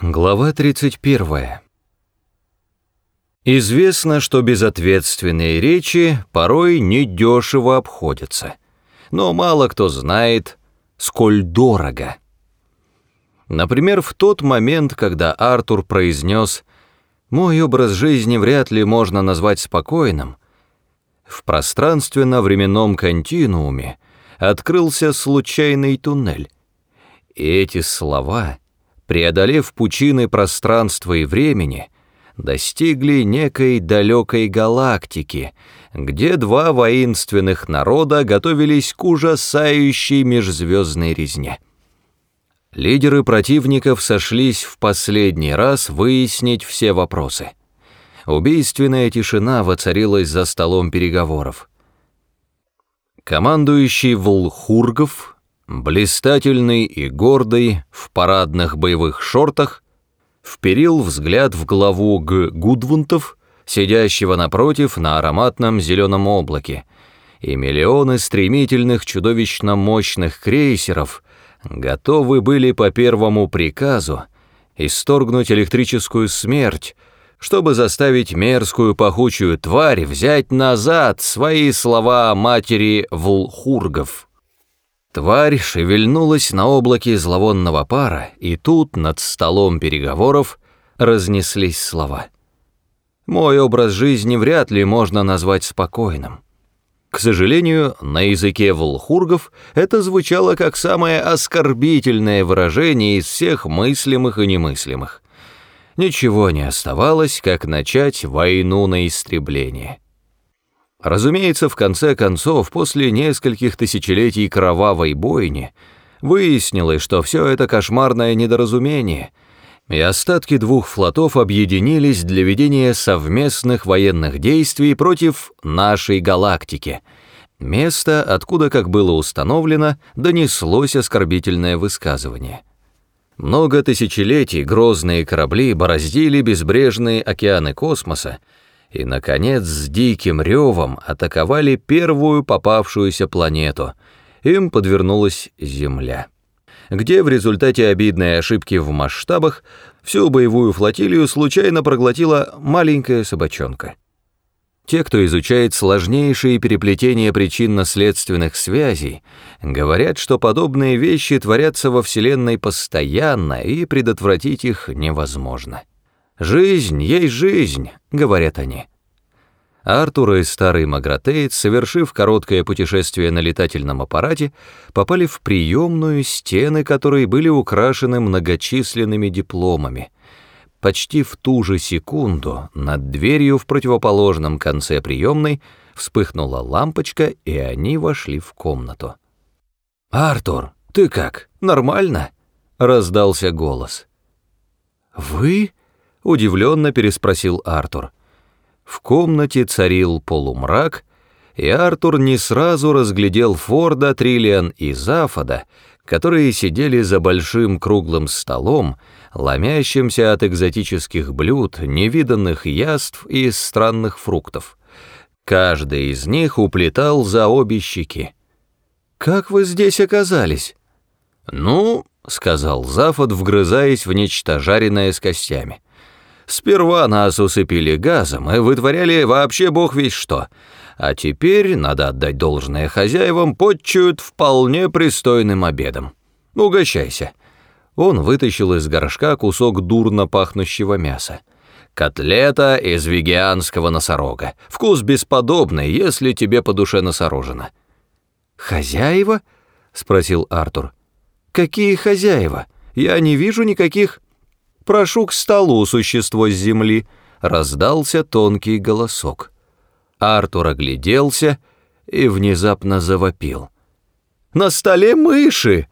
Глава 31. Известно, что безответственные речи порой недешево обходятся, но мало кто знает, сколь дорого. Например, в тот момент, когда Артур произнес «Мой образ жизни вряд ли можно назвать спокойным», в пространственно-временном континууме открылся случайный туннель. И эти слова — преодолев пучины пространства и времени, достигли некой далекой галактики, где два воинственных народа готовились к ужасающей межзвездной резне. Лидеры противников сошлись в последний раз выяснить все вопросы. Убийственная тишина воцарилась за столом переговоров. Командующий Волхургов блистательный и гордый, в парадных боевых шортах, вперил взгляд в главу Г. Гудвунтов, сидящего напротив на ароматном зеленом облаке, и миллионы стремительных чудовищно мощных крейсеров готовы были по первому приказу исторгнуть электрическую смерть, чтобы заставить мерзкую пахучую тварь взять назад свои слова матери Влхургов. Тварь шевельнулась на облаке зловонного пара, и тут над столом переговоров разнеслись слова. Мой образ жизни вряд ли можно назвать спокойным. К сожалению, на языке волхургов это звучало как самое оскорбительное выражение из всех мыслимых и немыслимых. Ничего не оставалось, как начать войну на истребление. Разумеется, в конце концов, после нескольких тысячелетий кровавой бойни, выяснилось, что все это кошмарное недоразумение, и остатки двух флотов объединились для ведения совместных военных действий против нашей галактики. Место, откуда, как было установлено, донеслось оскорбительное высказывание. Много тысячелетий грозные корабли бороздили безбрежные океаны космоса, и, наконец, с диким ревом атаковали первую попавшуюся планету. Им подвернулась Земля, где в результате обидной ошибки в масштабах всю боевую флотилию случайно проглотила маленькая собачонка. Те, кто изучает сложнейшие переплетения причинно-следственных связей, говорят, что подобные вещи творятся во Вселенной постоянно, и предотвратить их невозможно. «Жизнь есть жизнь», — говорят они. Артур и старый Магратеец, совершив короткое путешествие на летательном аппарате, попали в приемную, стены которой были украшены многочисленными дипломами. Почти в ту же секунду над дверью в противоположном конце приемной вспыхнула лампочка, и они вошли в комнату. «Артур, ты как, нормально?» — раздался голос. «Вы?» Удивленно переспросил Артур. В комнате царил полумрак, и Артур не сразу разглядел Форда, Триллиан и Зафода, которые сидели за большим круглым столом, ломящимся от экзотических блюд, невиданных яств и странных фруктов. Каждый из них уплетал за обе щеки. «Как вы здесь оказались?» «Ну», — сказал Зафод, вгрызаясь в нечто жареное с костями. Сперва нас усыпили газом и вытворяли вообще бог весь что. А теперь, надо отдать должное хозяевам, подчуют вполне пристойным обедом. Угощайся». Он вытащил из горшка кусок дурно пахнущего мяса. «Котлета из вегианского носорога. Вкус бесподобный, если тебе по душе носорожено». «Хозяева?» — спросил Артур. «Какие хозяева? Я не вижу никаких...» «Прошу к столу, существо с земли», — раздался тонкий голосок. Артур огляделся и внезапно завопил. «На столе мыши!»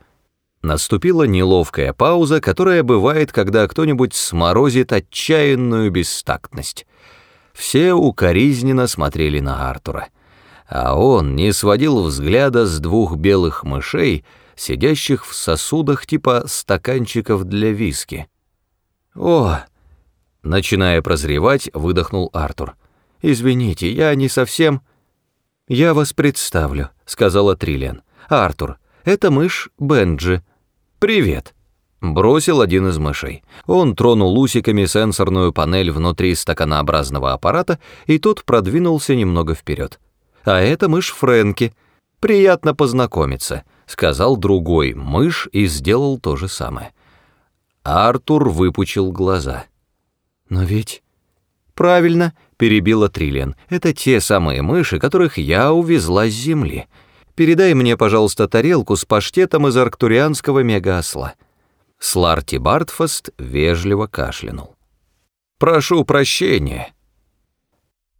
Наступила неловкая пауза, которая бывает, когда кто-нибудь сморозит отчаянную бестактность. Все укоризненно смотрели на Артура, а он не сводил взгляда с двух белых мышей, сидящих в сосудах типа стаканчиков для виски. «О!» Начиная прозревать, выдохнул Артур. «Извините, я не совсем...» «Я вас представлю», — сказала Триллиан. «Артур, это мышь Бенджи. Привет». Бросил один из мышей. Он тронул усиками сенсорную панель внутри стаканообразного аппарата, и тот продвинулся немного вперед. А это мышь Фрэнки. Приятно познакомиться, сказал другой мышь и сделал то же самое. Артур выпучил глаза. Но ведь... Правильно, перебила Триллиан. Это те самые мыши, которых я увезла с земли. Передай мне, пожалуйста, тарелку с паштетом из арктурианского мегаосла. Сларти Бартфаст вежливо кашлянул. «Прошу прощения».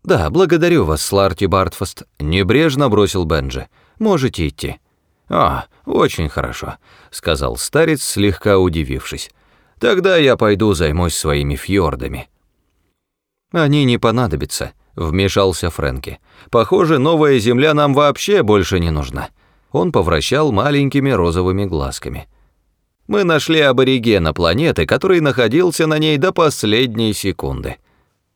«Да, благодарю вас, Сларти Бартфаст», — небрежно бросил Бенджи. «Можете идти». «А, очень хорошо», — сказал старец, слегка удивившись. «Тогда я пойду займусь своими фьордами». «Они не понадобятся», — вмешался Фрэнки. «Похоже, новая земля нам вообще больше не нужна». Он повращал маленькими розовыми глазками. «Мы нашли аборигена планеты, который находился на ней до последней секунды».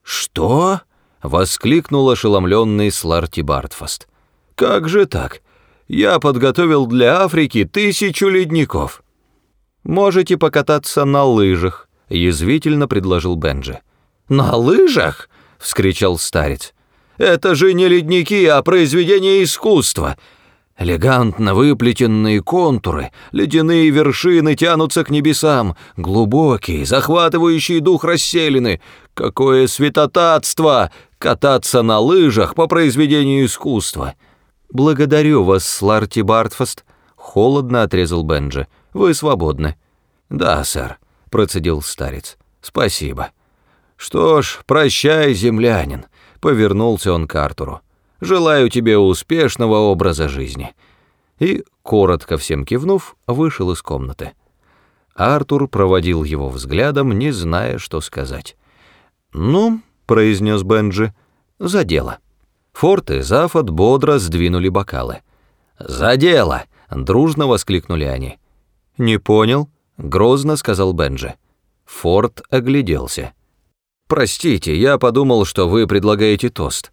«Что?» — воскликнул ошеломленный Сларти Бартфаст. «Как же так? Я подготовил для Африки тысячу ледников». «Можете покататься на лыжах», — язвительно предложил Бенджи. «На лыжах?» — вскричал старец. «Это же не ледники, а произведение искусства!» Элегантно выплетенные контуры, ледяные вершины тянутся к небесам, глубокие, захватывающие дух расселены. Какое святотатство! Кататься на лыжах по произведению искусства. «Благодарю вас, Сларти Бартфаст», — холодно отрезал Бенджи. «Вы свободны». «Да, сэр», — процедил старец. «Спасибо». «Что ж, прощай, землянин», — повернулся он к Артуру. «Желаю тебе успешного образа жизни». И, коротко всем кивнув, вышел из комнаты. Артур проводил его взглядом, не зная, что сказать. «Ну», — произнес Бенджи, — «за дело». Форт и Зафот бодро сдвинули бокалы. «За дело!» — дружно воскликнули они. «Не понял», — грозно сказал Бенджи. Форд огляделся. «Простите, я подумал, что вы предлагаете тост».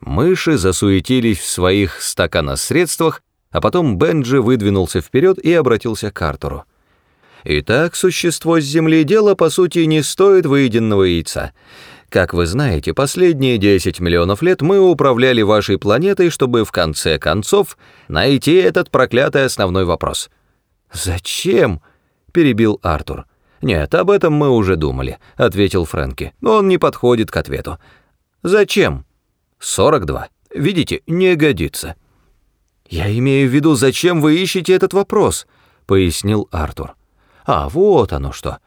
Мыши засуетились в своих стаканосредствах, а потом Бенджи выдвинулся вперед и обратился к Артуру. «Итак, существо с Земли дело, по сути, не стоит выеденного яйца. Как вы знаете, последние 10 миллионов лет мы управляли вашей планетой, чтобы в конце концов найти этот проклятый основной вопрос». «Зачем?» — перебил Артур. «Нет, об этом мы уже думали», — ответил Фрэнки. «Он не подходит к ответу». «Зачем?» «42. Видите, не годится». «Я имею в виду, зачем вы ищете этот вопрос?» — пояснил Артур. «А, вот оно что.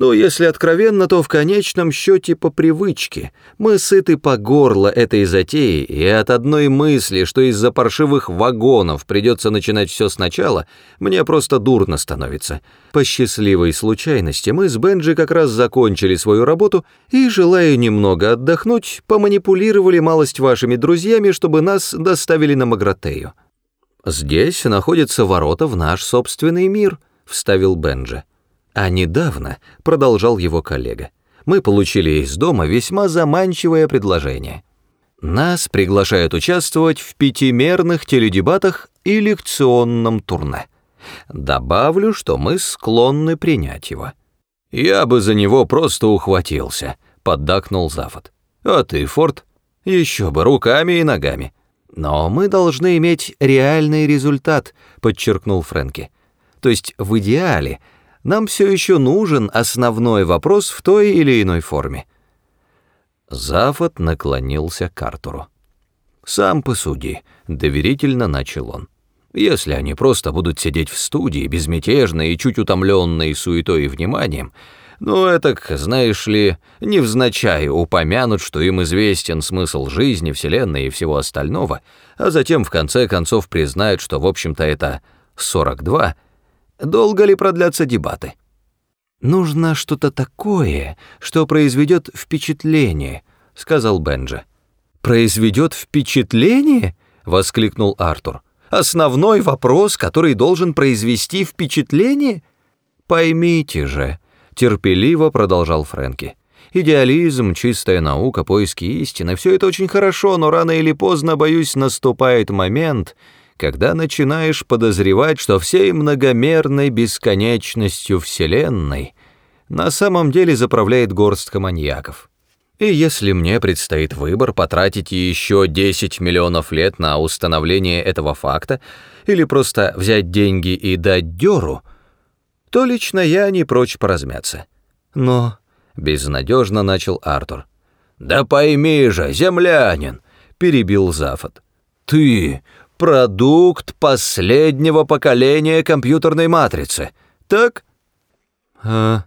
Но если откровенно, то в конечном счете по привычке. Мы сыты по горло этой затеи, и от одной мысли, что из-за паршивых вагонов придется начинать все сначала, мне просто дурно становится. По счастливой случайности мы с Бенджи как раз закончили свою работу и, желая немного отдохнуть, поманипулировали малость вашими друзьями, чтобы нас доставили на Магратею. «Здесь находятся ворота в наш собственный мир», — вставил Бенджи. А недавно, продолжал его коллега, мы получили из дома весьма заманчивое предложение. Нас приглашают участвовать в пятимерных теледебатах и лекционном турне. Добавлю, что мы склонны принять его. Я бы за него просто ухватился, поддакнул Зафот. А ты, Форд, еще бы руками и ногами. Но мы должны иметь реальный результат, подчеркнул Фрэнки. То есть в идеале нам все еще нужен основной вопрос в той или иной форме. Зафот наклонился к Артуру. «Сам посуди», — доверительно начал он. «Если они просто будут сидеть в студии, безмятежные и чуть утомленные суетой и вниманием, ну, это, знаешь ли, невзначай упомянут, что им известен смысл жизни, Вселенной и всего остального, а затем в конце концов признают, что, в общем-то, это 42, Долго ли продлятся дебаты? Нужно что-то такое, что произведет впечатление, сказал Бенджи. Произведет впечатление? воскликнул Артур. Основной вопрос, который должен произвести впечатление? Поймите же, терпеливо продолжал Фрэнки. Идеализм, чистая наука, поиски истины — все это очень хорошо, но рано или поздно, боюсь, наступает момент, когда начинаешь подозревать, что всей многомерной бесконечностью Вселенной на самом деле заправляет горстка маньяков. И если мне предстоит выбор потратить еще 10 миллионов лет на установление этого факта или просто взять деньги и дать дёру, то лично я не прочь поразмяться. Но безнадежно начал Артур. «Да пойми же, землянин!» — перебил Зафот. «Ты продукт последнего поколения компьютерной матрицы, так? А,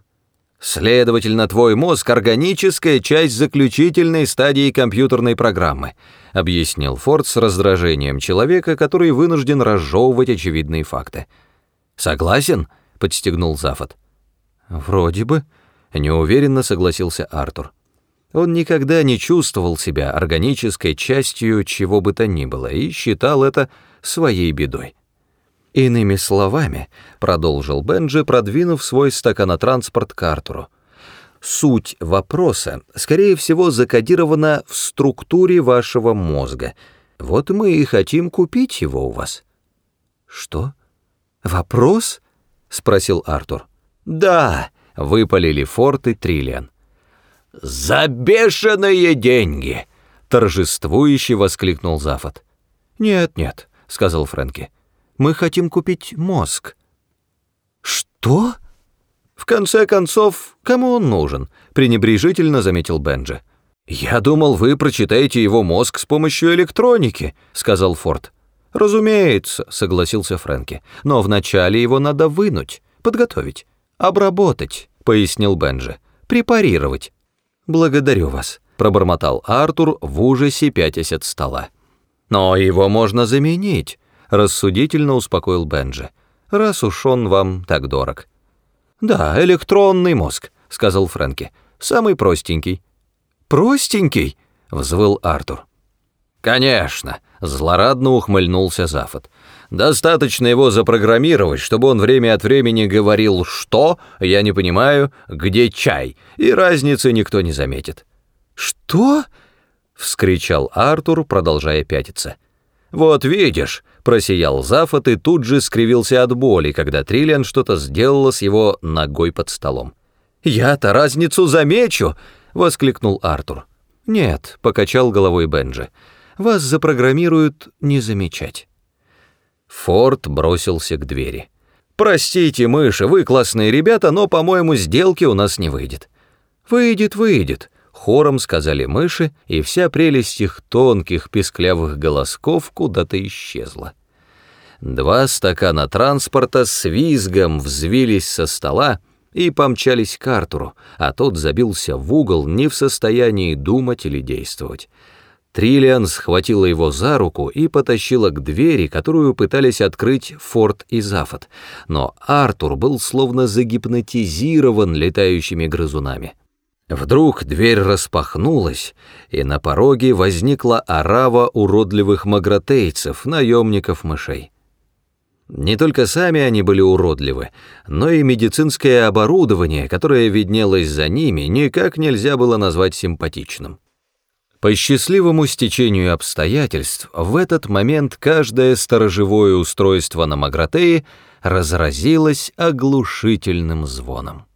следовательно, твой мозг — органическая часть заключительной стадии компьютерной программы, объяснил Форд с раздражением человека, который вынужден разжевывать очевидные факты. Согласен? подстегнул Зафот. Вроде бы, неуверенно согласился Артур. Он никогда не чувствовал себя органической частью чего бы то ни было и считал это своей бедой. «Иными словами», — продолжил Бенджи, продвинув свой стаканотранспорт к Артуру, «суть вопроса, скорее всего, закодирована в структуре вашего мозга. Вот мы и хотим купить его у вас». «Что? Вопрос?» — спросил Артур. «Да», — выпалили Форд и Триллиан. «За бешеные деньги!» — торжествующе воскликнул Зафот. «Нет, нет», — сказал Фрэнки. «Мы хотим купить мозг». «Что?» «В конце концов, кому он нужен?» — пренебрежительно заметил Бенджи. «Я думал, вы прочитаете его мозг с помощью электроники», — сказал Форд. «Разумеется», — согласился Фрэнки. «Но вначале его надо вынуть, подготовить, обработать», — пояснил Бенджи. «Препарировать. «Благодарю вас», — пробормотал Артур в ужасе пятясь от стола. «Но его можно заменить», — рассудительно успокоил Бенджи, «раз уж он вам так дорог». «Да, электронный мозг», — сказал Фрэнки, «самый простенький». «Простенький?» — взвыл Артур. «Конечно», — злорадно ухмыльнулся Зафот. «Достаточно его запрограммировать, чтобы он время от времени говорил «что?», я не понимаю, где чай, и разницы никто не заметит». «Что?» — вскричал Артур, продолжая пятиться. «Вот видишь», — просиял Зафот и тут же скривился от боли, когда Триллиан что-то сделала с его ногой под столом. «Я-то разницу замечу!» — воскликнул Артур. «Нет», — покачал головой Бенджи, — вас запрограммируют не замечать». Форд бросился к двери. «Простите, мыши, вы классные ребята, но, по-моему, сделки у нас не выйдет». «Выйдет, выйдет», — хором сказали мыши, и вся прелесть их тонких песклявых голосков куда-то исчезла. Два стакана транспорта с визгом взвились со стола и помчались к Артуру, а тот забился в угол, не в состоянии думать или действовать. Триллиан схватила его за руку и потащила к двери, которую пытались открыть Форд и Зафот, но Артур был словно загипнотизирован летающими грызунами. Вдруг дверь распахнулась, и на пороге возникла орава уродливых магротейцев, наемников мышей. Не только сами они были уродливы, но и медицинское оборудование, которое виднелось за ними, никак нельзя было назвать симпатичным. По счастливому стечению обстоятельств, в этот момент каждое сторожевое устройство на Магратее разразилось оглушительным звоном.